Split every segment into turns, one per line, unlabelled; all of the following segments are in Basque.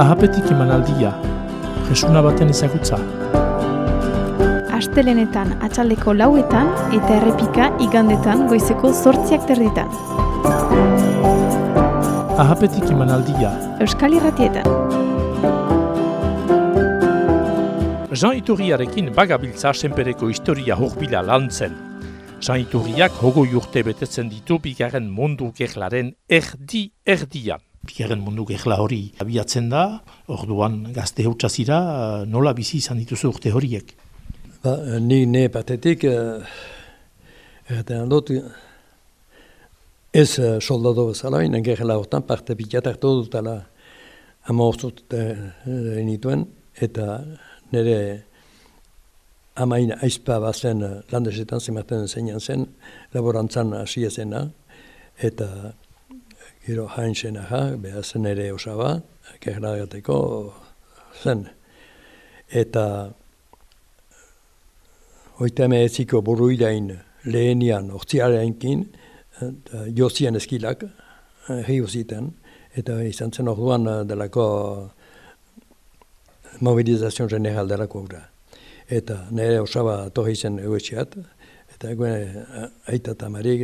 Ahapetik emanaldia, jesuna baten ezagutza.
Astelenetan atxaldeko lauetan eta errepika igandetan goizeko zortziak terditan.
Ahapetik emanaldia.
Euskal Irratietan.
Jean Iturriarekin bagabiltza senpereko historia horbila lantzen. Jean Iturriak hogo urte betetzen ditu bigarren mundu gerlaren erdi-erdian. Bigarren mundu gerla hori abiatzen da, orduan gazte zira, nola bizi izan dituzu urte horiek?
Ba, ni ne batetik, uh, erraten dut, ez uh, soldado bezala, inen gerla hortan parte hartu dutala amortzut uh, nituen, eta nire amain aizpa bazen uh, landesetan zematen zeinan zen, laborantzan hasi zena, eta gero hain zena ha, behar zen ere osaba, gerla zen. Eta Hoita eme eziko buruilain lehenian ortsiarenkin, jozien eskilak, hiu ziten, eta izan zen orduan delako mobilizazio general delako gura. Eta nire osaba tohi zen eguetxeat, eta eguen aita eta marik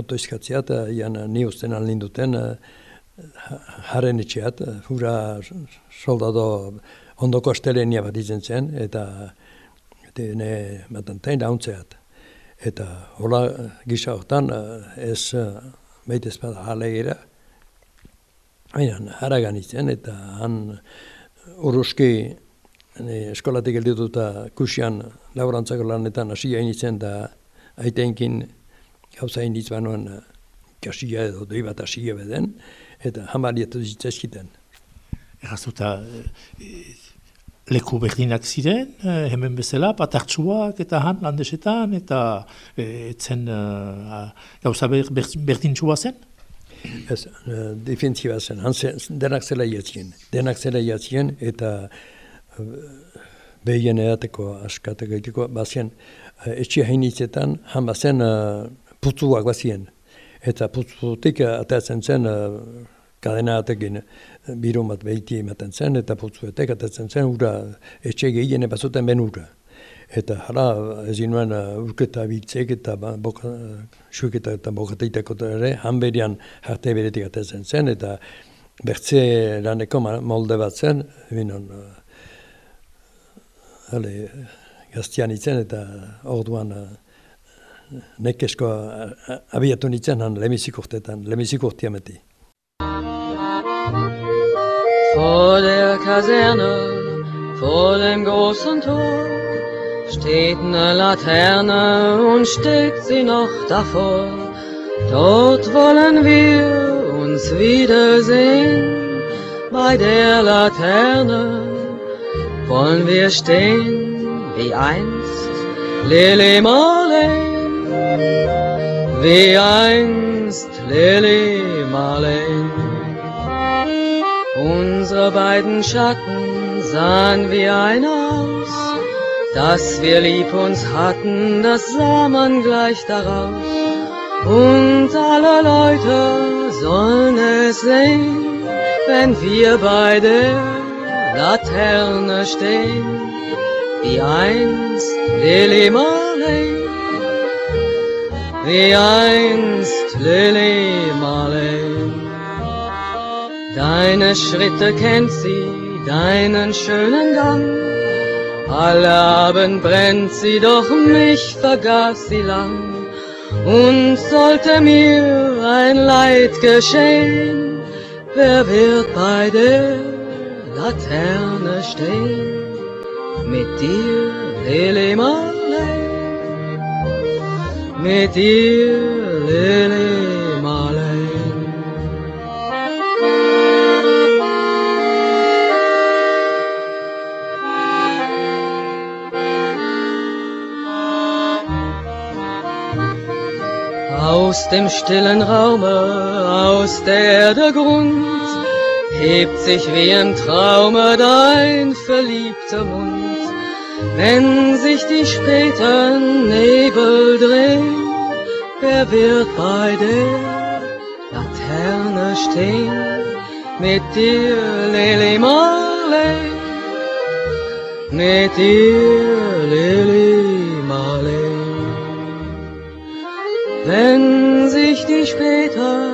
oto izkatziat, ian ni usten alinduten haren etxeat, hura soldado ondoko astelenia bat izen zen, eta eta ne matan tain dauntzeat. Eta hola gisa hortan ez meite ez bada halegira. Aina, haragan izan eta han uruski eskolatik eldituta kusian laborantzako lanetan hasi hain izan da aitenkin gauza hain izan kasia edo doi bat hasia beden eta hamarietu zitzeskiten.
Errazuta, leku berdinak ziren, eh, hemen bezala, patartxuak eta han landesetan, eta eh, etzen eh, gauza ber, ber, berdintxua zen?
Ez, defensiba zen, denak zela jatzien, denak zela jatzien, eta behien edateko askatek egiteko, bazien, etxe hainitzetan, han bazen putzuak bazien, eta putzutik atatzen zen kadena atekin biro bat behiti ematen zen, eta putzuetek atatzen zen, ura etxe gehien ebazuten ben ura. Eta hala, ez uh, urketa biltzek eta ba, boka, suiketa eta bokateitako ere, hanberian jarte beretik atatzen zen, eta bertze laneko molde bat zen, binon, uh, hale, gaztian itzen, eta orduan uh, nekesko uh, abiatu nintzen, han lemizik urtetan, lemizik urteameti.
Vor der Kaserne, vor dem großen Tor, steht ne Laterne und steht sie noch davor. Dort wollen wir uns wiedersehen, bei der Laterne wollen wir stehen, wie einst Lili Marleen, wie einst Lili Marleen. Unsere beiden Schatten sahen wie ein aus, dass wir lieb uns hatten, das sah man gleich daraus. Und alle Leute sollen es sehen, wenn wir bei der Laterne stehen, wie einst Lily Marley, wie einst Lily Marley. Deine Schritte kennt sie, deinen schönen Gang. Alle Abend brennt sie, doch mich vergaß sie lang. Und sollte mir ein Leid geschehen, wer wird bei der Laterne stehen? Mit dir, Lili Marley, mit dir, Lili Marley. Aus dem stillen Raume, aus der der Grund, hebt sich wie im Traume dein verliebter Mund. Wenn sich die späten Nebel drehen, wer wird bei der Laterne stehen? mit dir, Lili Marley, mit dir, Lili Marley. Wenn sich die später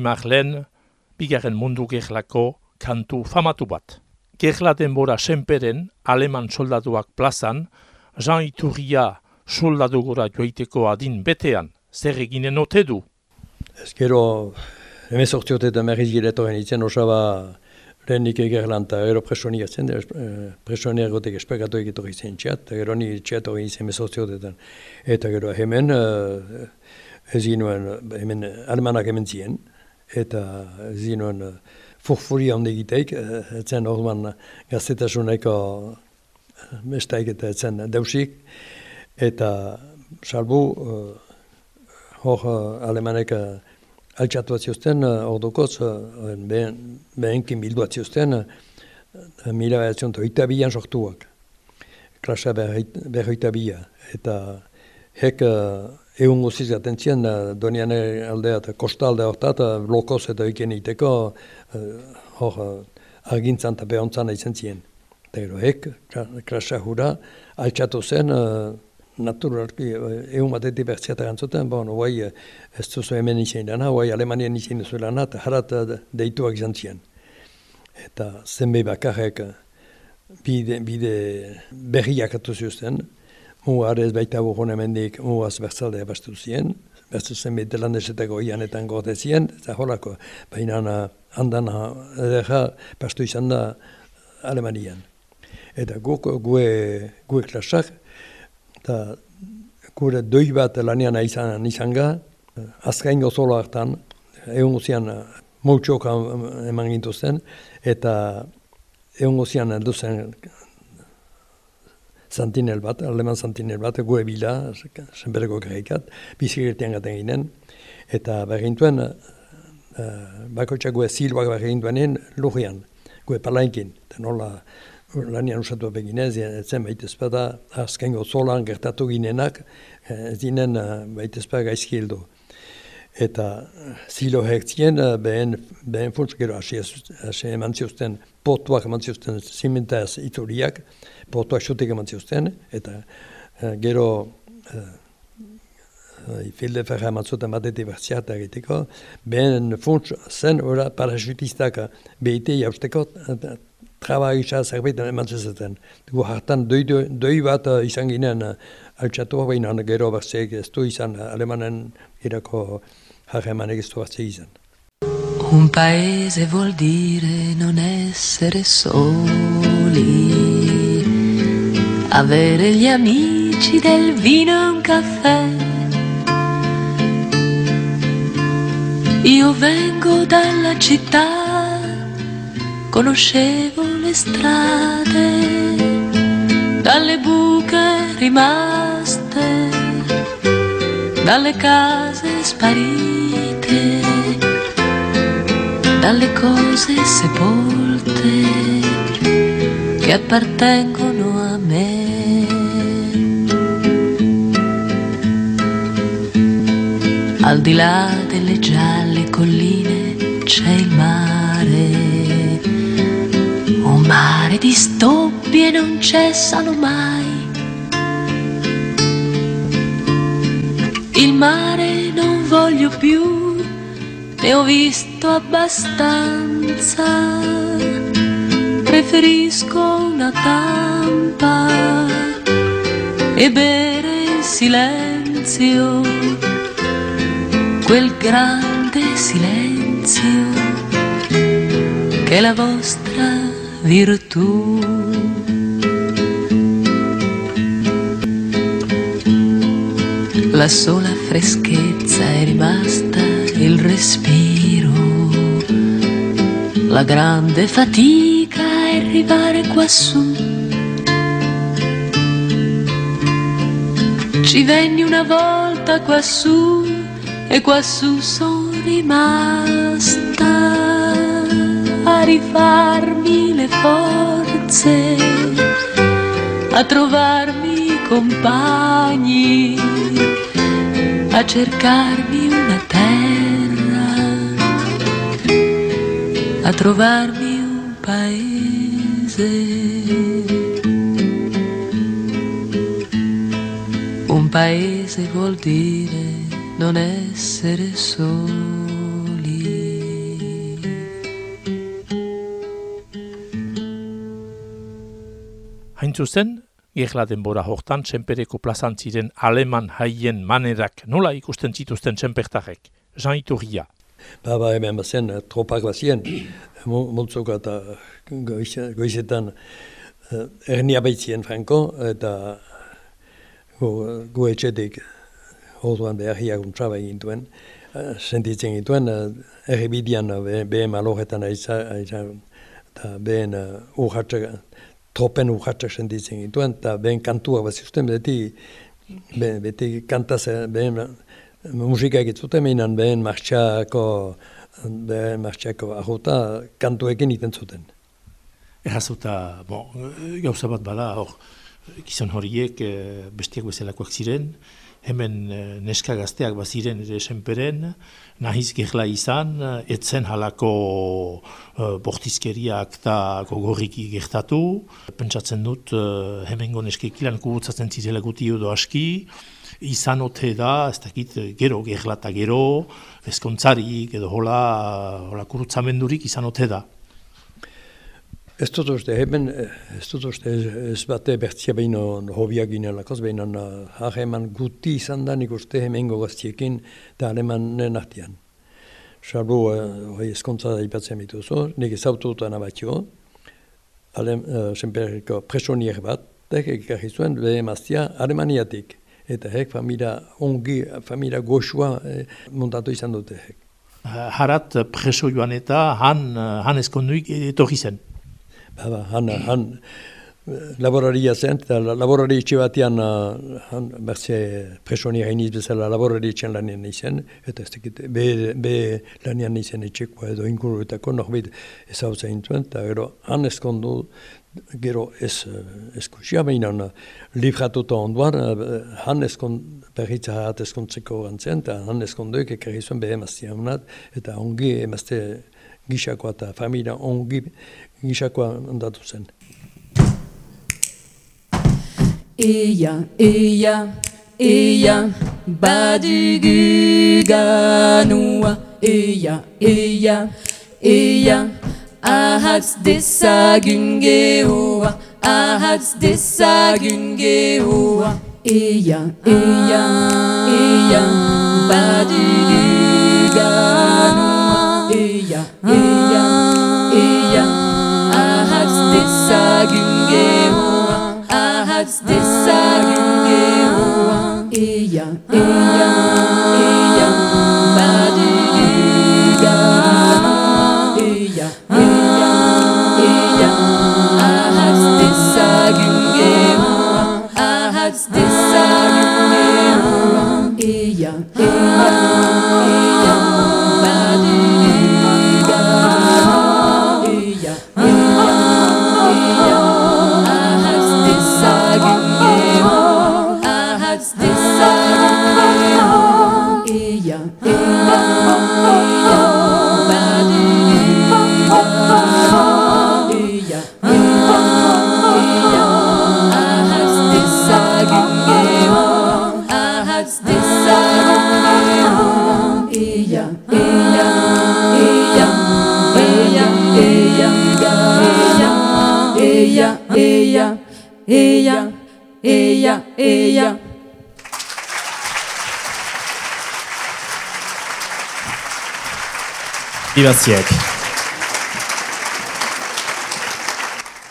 Marlen, bigarren mundu gerlako kantu famatu bat. Gerla denbora senperen aleman soldatuak plazan, Jean Iturria soldadu gora joiteko adin betean, zer eginen ote du.
Ez gero, hemen sortziot eta merriz giretoren itzen osaba lehenik egerlan eta gero presonia zen, eh, presonia espekatu egitorri zen txat, eta gero ni txat hori izen hemen sortziotetan. Eta gero hemen, eh, ez ginuen, hemen alemanak hemen zien, eta ez ginuen eh, furfuri handi egiteik, eh, orduan gaztetasuneko bestaik eta ez zen deusik, eta salbu eh, hor eh, alemanek eh, altxatu atziozten, ordukoz, uh, behenkin bildu atziozten, uh, mila behatzen oita bian sortuak, klasa berroita bia, eta hek uh, egun guziz gaten zien, donian aldea eta kostalde hortat, uh, blokoz eta oiken iteko, hor argintzan eta behontzan izan zien. Eta gero hek, klasa hura, altxatu zen, uh, naturalki egun batetik bertziata gantzuten, bon, guai ez duzu hemen izan dana, guai Alemanian izan duzu lana, eta harat deituak izan ziren. Eta zenbei bakarrek bide, bide berriak atu zuzten, mu arez baita buhon hemendik muaz bertzaldea bastu ziren, bertu zenbei delandesetako ianetan gorde ziren, eta holako, baina handan edera bastu izan da Alemanian. Eta guk, gue, gue klasak, eta gure doi bat lanian izan, izan ga, azkain gozolo hartan, egun guzian motxok eman gintuzten, eta egun guzian duzen santinel bat, aleman santinel bat, gue bila, senbereko greikat, bizikirtean gaten ginen, eta bergintuen, uh, bakotxak gue ziluak bergintuenen lurian, gue palainkin, eta nola, lanian usatu beginez, ez zen baitezpada azkengo zolan gertatu ginenak, ez dinen baitezpada gaizki hildu. Eta zilo hektzien, behen, behen funts gero hasi eman ziozten, potuak eman ziozten zimentaz ituriak, potuak xutik eman ziozten, eta gero filde ferra eman zuten batetik bertziata egiteko, behen funts zen ora parasutistak behite jausteko, traba gisa zerbait eman zezeten. Dugu hartan doi, doi, bat uh, izan ginen uh, altxatu baina gero batzek ez du izan uh, alemanen irako harremanek ez du batzek izan.
Un paese vuol dire non essere soli, avere gli amici del vino e un caffè. Io vengo dalla città, conoscevo le strade, dalle buche rimaste, dalle case sparite, dalle cose sepolte che appartengono a me. Al di là delle gialle colline c'è il mare, un mare di stoppi e non cessano mai. Il mare non voglio più, ne ho visto abbastanza. Preferisco una tampa e bere in silenzio quel grande silenzio che è la vostra virtù. La sola freschezza è rimasta il respiro. La grande fatica arrivare quassù. Ci venni una volta quassù e quassù sono rimasta a rifarmi le forze, a trovarmi compagni, a cercarmi una terra, a trovarmi Un paese vuol dire non essere soli.
Hain zuzen, gerla denbora hortan txempereko plazan ziren aleman haien manerak nola ikusten zituzten txempertarek, Jean Iturria.
Ba, ba, hemen bazen, tropak bazien, multzoko eta goiz- goizetan eh, ernia baitzien franko, eta gu, gu etxetik orduan beharriak untraba egin duen, eh, sentitzen gituen, uh, errebidian uh, be- behen aiza, eta behen uh, urratxak, tropen urratxak sentitzen gituen, eta behen kantua bat zuten, beti, be, beti kantaz, eh, behen musika egitzuten, mehinan behen martxako, behen martxako ahuta kantuekin iten zuten.
Errazuta, bon, gauza bat bada, hor, gizon horiek eh, bestiak bezalakoak ziren, hemen eh, neska gazteak baziren ere esenperen, nahiz gerla izan, eh, etzen halako eh, bortizkeriak eta gogorriki gertatu. Pentsatzen dut, eh, hemengo neskekilan kubutzatzen zirela guti edo aski, izan ote da, ez dakit, gero gerla eta gero, ezkontzarik edo hola, hola kurutzamendurik izan ote da.
Ez dut uste, hemen, eh, ez dut uste, ez, ez bate bertzia behin hobiak ginelakoz, behin hageman guti izan da nik uste hemengo gaztiekin eta alemanen artian. Salbu, hori uh, eskontza da ipatzen nik ezautu dut anabatio, alem, uh, senperiko presonier bat, tek ekarri zuen, maztia, alemaniatik. Eta hek familia ongi, familia goxua eh, montatu izan dute hek.
Harat preso joan eta han, han eskonduik etorri zen.
Ba, ba, han, han laboraria zen, eta la- laborari etxe batean uh, han bertze presoni hainiz bezala laborari etxean lanian izen, eta ez dakit, be, be lanian izen etxekoa edo inguruetako norbait ez hau zain zuen, eta gero han eskondu, gero ez uh, eskusia behinan uh, libratuta onduan, han eskond, berritza hat eskontzeko gantzen, eta han eskonduek ekarri zuen emaztia honat, eta ongi emazte gixakoa eta familia ongi gisakoa ondatu zen.
Eia, eia, eia, badigi ganua. Eia, eia, eia, ahatz dezagun geua. Ahatz dezagun geua. Eia, eia, eia, badigi ganua. Eia, eia. jarraz dezagun geroa Ea, ea, ea, badirigaz eya, eya, eya, eya, eya.
Ibatziek.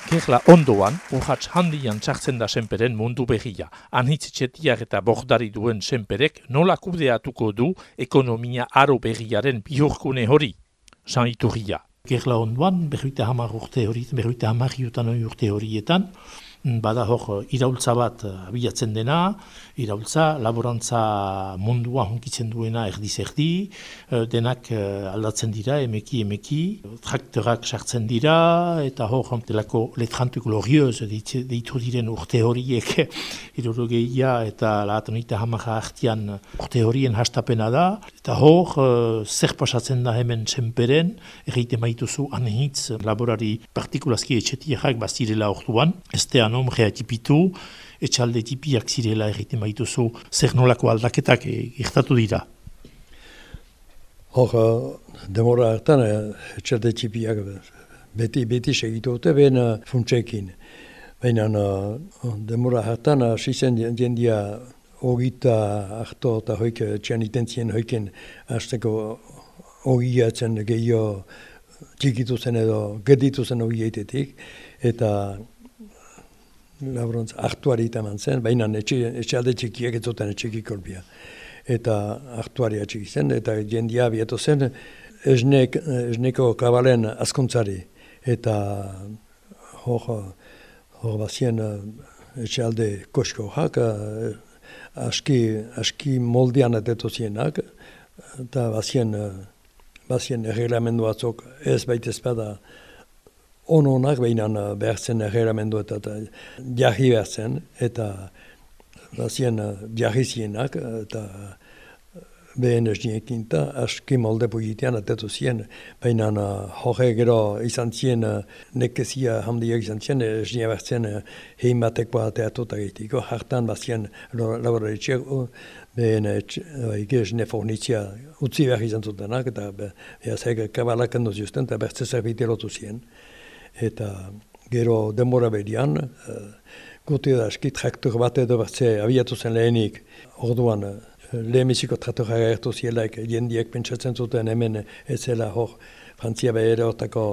Gerla ondoan, urratx handian txartzen da senperen mundu berria. Anhitzitxetiak eta bordari duen senperek nola kudeatuko du ekonomia aro berriaren bihurkune hori, san iturria. Gerla ondoan, berruita hamar urte hori, berruita hamar urte horietan, bada hor iraultza bat eh, abiatzen dena, iraultza, laborantza mundua honkitzen duena erdiz erdi, eh, denak eh, aldatzen dira, emeki emeki, traktorak sartzen dira, eta hor delako letrantuk glorioz deitu diren urte horiek irurogeia eta lahatonita hamara artian urte horien hastapena da, eta hor zer pasatzen da hemen txemperen, erreite maituzu anehitz laborari partikulazki etxetiak bazirela orduan, ez nomrea tipitu, etxalde tipiak zirela egiten baituzu, zer nolako aldaketak gertatu dira?
Hor, demora hartan, etxalde tipiak beti, beti segitu dute, funtsekin. Baina demora hartan, sizen diendia ogita harto eta hoik txan itentzien hoiken hasteko ogiatzen gehiago txikitu zen edo geditu zen ogietetik, eta laborantza aktuari eta zen, baina etxe, etxe alde txikiak ez zuten etxeki kolpia. Eta aktuaria txiki zen, eta jendia bieto zen, esnek, esneko kabalen askuntzari. Eta hor, hor bazien etxe kosko jak, aski, aski moldian etetu zienak, eta bazien, bazien reglamendu atzok ez baita ezpada, ononak behinan uh, behar zen erreramendu eta jarri behar zen, eta bazien uh, jarri zienak, uh, eta behen ez eta aski molde pugitean atetu zien, baina horre gero izan zien, nekezia hamdiak izan zien, ez nie behar zen hein batek bateatu eta gaitiko, hartan bazien laboraritxiak, behen ez ne fornitzia utzi behar izan zutenak, eta behar zeg kabalak handoz justen, eta behar zerbite lotu zien eta gero denbora berian, uh, gute da eski traktor bat edo batze abiatu zen lehenik, orduan uh, lehemiziko traktora gertu zielaik jendiek pentsatzen zuten hemen ez zela hor Frantzia behar otako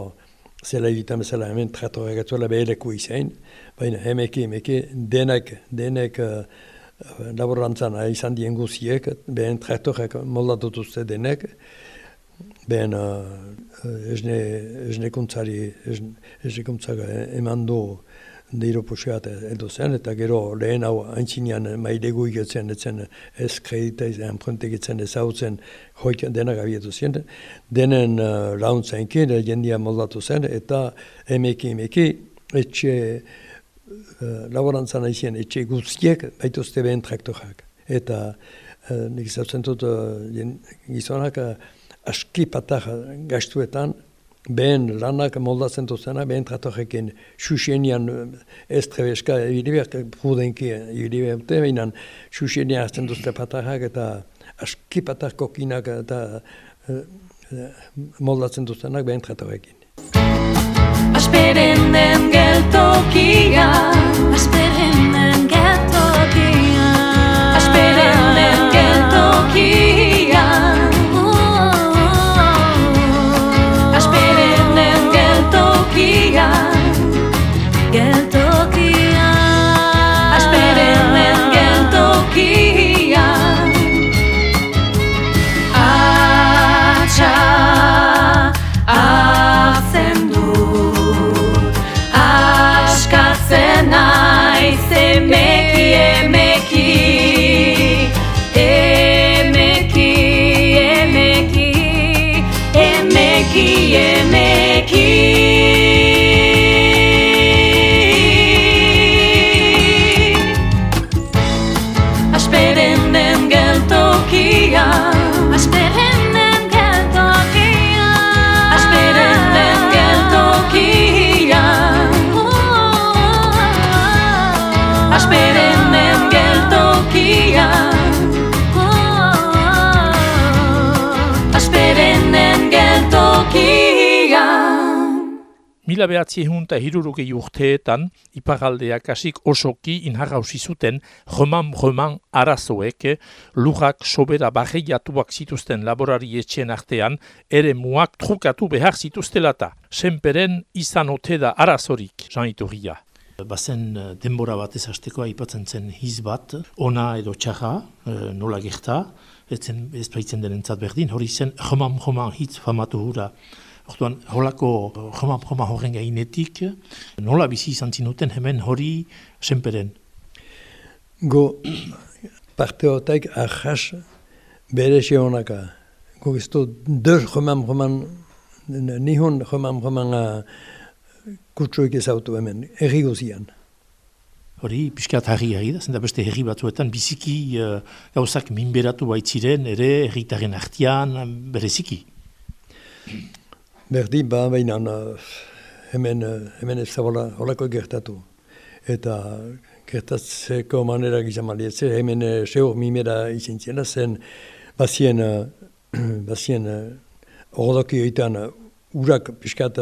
zela egiten bezala hemen traktora gertuela beheleku izan, baina hemeki, hemeki, denek, denek uh, laborantzan izan dien guziek, behen traktorak moldatutuzte denek, behen esne, esne kuntzari, esne kuntzaga eman du deiro puxeat edo zen, eta gero lehen hau haintzinean maidegu iketzen, etzen ez kredita izan, prente iketzen ez hau hoik denak abietu zen, denen uh, launtza inkin, jendia moldatu zen, eta emeki, emeki, etxe, uh, laborantzan aizien, etxe guztiek, baituzte behen traktorak. Eta uh, nik zautzen dut uh, gizonak, uh, aski patar gastuetan, behen lanak moldatzen duzena, behen tratorekin xuxenian ez trebeska, ibiribeak prudenki ibiribeak dute, behinan xuxenian azten duzte patarrak eta aski patar kokinak eta uh, moldatzen duzenak behen tratorekin.
Asperen den geltokia, asperen den geltokia, asperen den geltokia, 거야.
Mila behatzi egun eta hirurugei urteetan, iparaldeak asik osoki inharrausi zuten roman-roman arazoek lujak sobera barreiatuak zituzten laborari etxen artean ere muak trukatu behar zituztelata. Senperen izan ote da arazorik, Jean Iturria.
Bazen eh, denbora bat ez hasteko aipatzen zen hiz bat, ona edo txarra, eh, nola gerta, ez baitzen denentzat berdin, hori zen roman-roman hitz famatu hura Orduan, holako joma, joma horren gainetik, nola bizi izan zinuten hemen hori senperen?
Go, parte hotek ahas bere honaka. Go ez du dör joman, nihon joman, joman kutsuik ezautu hemen, erri gozian.
Hori, piskat harri harri da, zenta beste herri batzuetan biziki uh, gauzak minberatu baitziren, ere herritaren artian bereziki.
Berdin ba, baina hemen, hemen ez zabola horako gertatu. Eta gertatzeko manera gizan malietze, hemen seur mimera izin ziena zen, bazien, bazien horredoki oitan urak piskat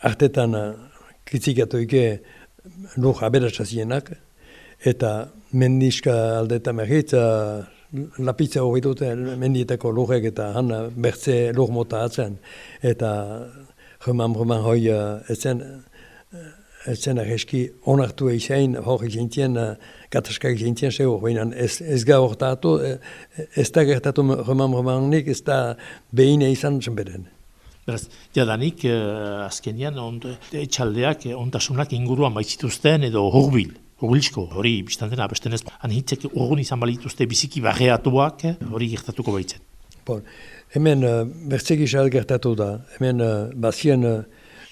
artetan kitzikatu ike lur aberatsa eta mendiska aldeta merritza lapitza hori dute mendietako lurrek eta han bertze lur mota atzen. Eta juman hoi etzen etzen arreski onartu eizain hori zintzen, kataskak zintzen zeu, baina ez, ez gaur tatu, ez da gertatu juman juman nik, ez da behin izan zenberen.
Beraz, jadanik, uh, azkenian, on, etxaldeak, ontasunak inguruan baitzituzten edo horbil. Ogilsko, hori biztan dena, beste nez, anitzek urgun izan balituzte biziki barreatuak, hori gertatuko baitzen.
Bon, hemen uh, bertzegi gertatu da, hemen uh, bazien uh,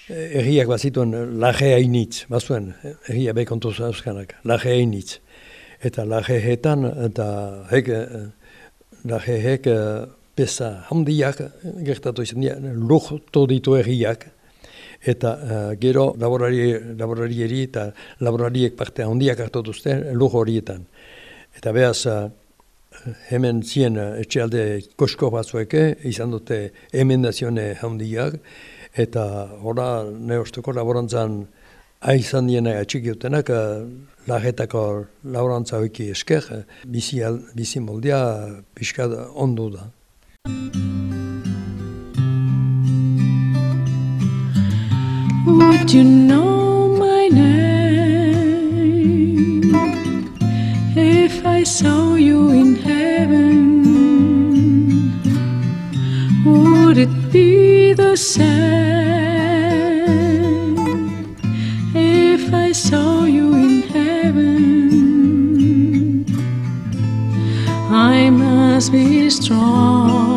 erriak bazituen laje hainitz, bazuen, erria bekontu zauzkanak, laje hainitz. Eta laje hetan, eta hek, uh, laje hek uh, pesa handiak gertatu izan, luch ditu erriak, eta uh, gero laborari, laborarieri eta laborariek parte handiak hartu duzte lujo horietan. Eta behaz, uh, hemen zien uh, etxealde kosko batzueke, izan dute emendazione handiak, eta hora neostuko laborantzan aizan diena atxikiotenak, uh, lagetako laborantza esker, bizi, bizi moldia pixka ondu da.
Would you know my name if I saw you in heaven? Would it be the same if I saw you in heaven? I must be strong.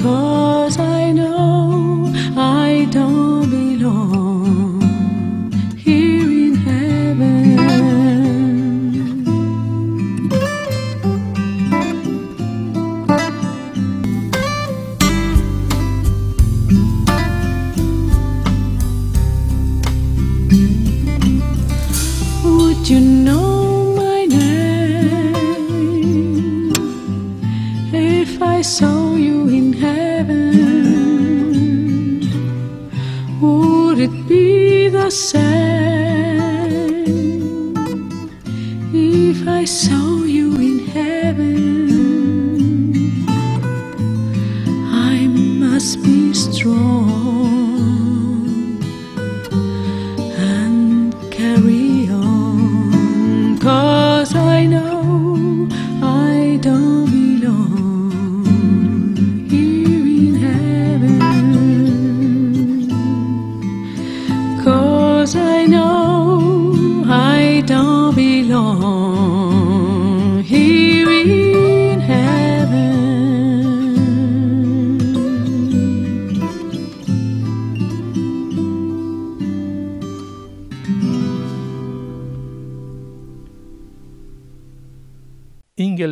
call.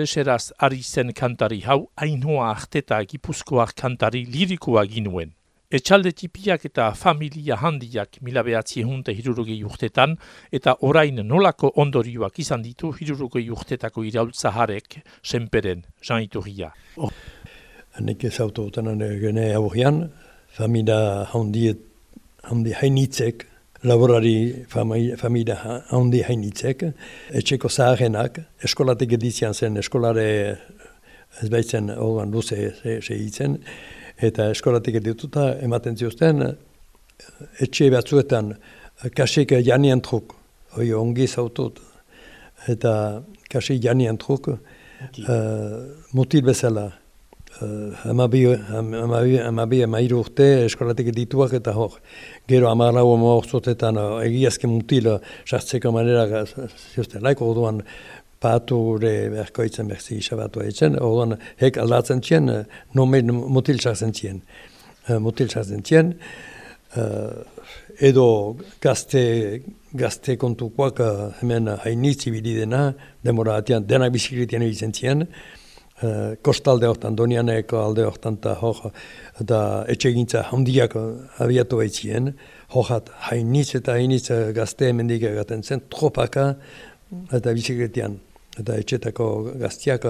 Ingeleseraz ari zen kantari hau, hainoa arteta gipuzkoak kantari lirikoa ginuen. Etxalde tipiak eta familia handiak mila behatzi ehunte hirurugei urtetan, eta orain nolako ondorioak izan ditu hirurugei urtetako iraultza harek, senperen, Jean Iturria.
nik ezautu duten gene aurrian, familia handi, handi hainitzek, laborari familia handi hainitzek, etxeko zaharenak, eskolatik edizian zen, eskolare ez baitzen hogan luze segitzen, eta eskolatik edituta ematen ziozten, etxe batzuetan kasik janien truk, hoi ongi zautut, eta kasik janien truk, uh, mutil bezala. Uh, amabi, amabi, amabi amairu urte eskolatik dituak eta hor. Gero amarlau ama orzotetan uh, egiazke mutil sartzeko manera ziosten laiko orduan pature berkoitzen berzi isabatu haitzen, orduan hek aldatzen txien, nome mutil sartzen txien. Uh, mutil sartzen txien, uh, edo gazte, gazte kontukoak uh, hemen hainitzi bididena, demora atian denak bizikletian egiten ziren, uh, kostalde hortan, donianeko alde hortan eta hor, eta etxegintza handiak abiatu baitzien, horat hainitz eta hainitz gazte hemendik egaten zen, tropaka eta bizikletian, eta etxetako gaztiak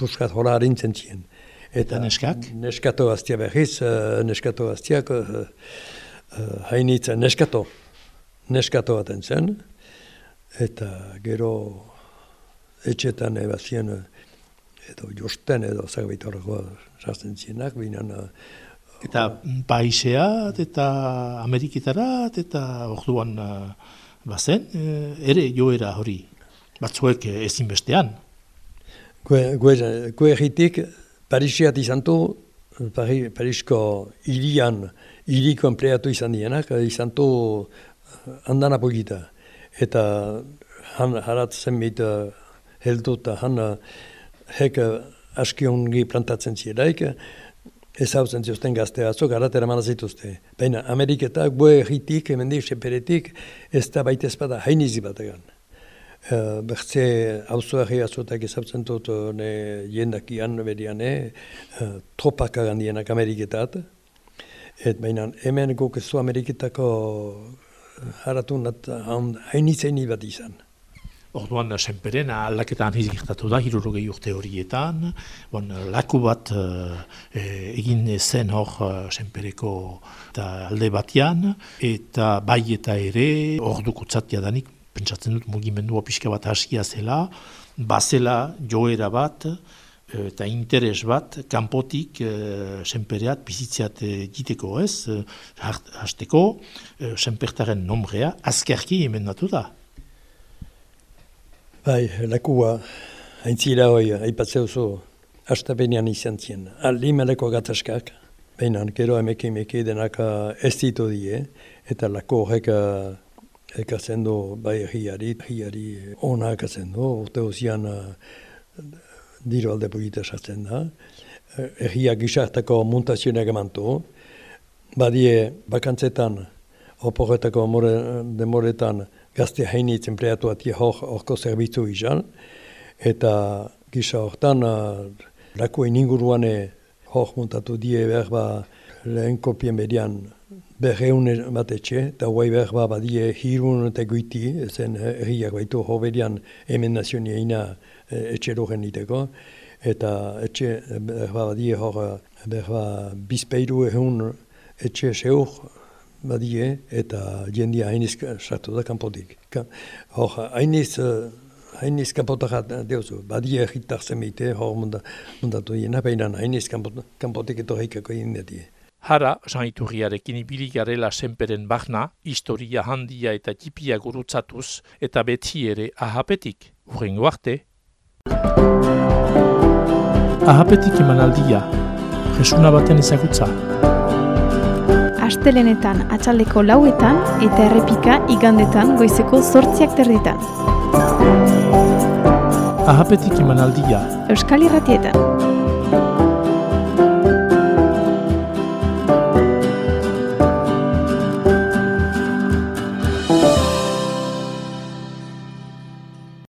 puskat hola harintzen ziren.
Eta neskak?
Neskato gaztia berriz, uh, neskato gaztiak, uh, hainitza neskato, neskato baten zen, eta gero etxetan ebazien edo josten edo zerbait horreko sartzen zienak, binan...
Eta paiseat eta Ameriketarat eta orduan uh, bazen, ere joera hori, batzuek ezinbestean.
Gue erritik, Parisiat izan du, Parisko irian iriko empleatu izan dienak, izan du handan apogita. Eta han harat zenbait uh, heldu eta han uh, hek uh, aski ongi plantatzen zielaik, ez hau ziosten gazte batzuk, harat eraman zituzte. Baina Ameriketak, bue erritik, emendik, seperetik, ez da baita ezpada hainizi bat egan. Uh, Bertze hauzo erri batzutak ezautzen dut ne jendakian uh, tropak agandienak Ameriketat, Et baina hemen guk ez Ameriketako haratu nat hainitzen bat izan.
Orduan, senperen aldaketan gertatu da, hirurogei urte horietan, bon, laku bat e, egin zen hor senpereko eta alde batean, eta bai eta ere, ordu kutsatia danik, pentsatzen dut mugimendua pixka bat haskia zela, bazela joera bat, eta interes bat, kanpotik e, senpereat bizitzeat egiteko ez, hasteko, e, senpertaren nombrea, azkerki emendatu da.
Bai, lakua, haintzira hoi, haipatzeu zu, hastapenean izan zien. Aldi meleko gataskak, baina gero emeke emeke denak ez ditu die, eta lako horrek ekatzen du bai hiari, hiari ona ekatzen du, urte hozian diru alde polita sartzen da. Erria gizartako montazioak emantu. Badie bakantzetan, oporretako demoretan, gazte hainitz empleatu ati hor horko zerbitzu izan. Eta gisa hortan, lakuen inguruan hor montatu die berba lehen kopien bedian berreun bat etxe, eta guai berba badie hirun eta guiti, zen erriak baitu hor bedian emendazioa ina etxe erogen iteko, eta etxe berba badie hor berba bizpeiru egun etxe seur badie, eta jendia hainiz sartu da kanpotik. Hor, hainiz, hainiz kanpotak deuzu, badie egitak zemite, hor mundatu jena, baina hainiz kanpotik eto haikako jendetie.
Hara, Jean Iturriarekin ibili garela senperen bahna, historia handia eta tipia gurutzatuz, eta beti ere ahapetik, urrengo arte. Ahapetik emanaldia, jesuna baten ezagutza.
Astelenetan atxaldeko lauetan eta errepika igandetan goizeko zortziak terditan.
Ahapetik emanaldia.
Euskal Irratietan.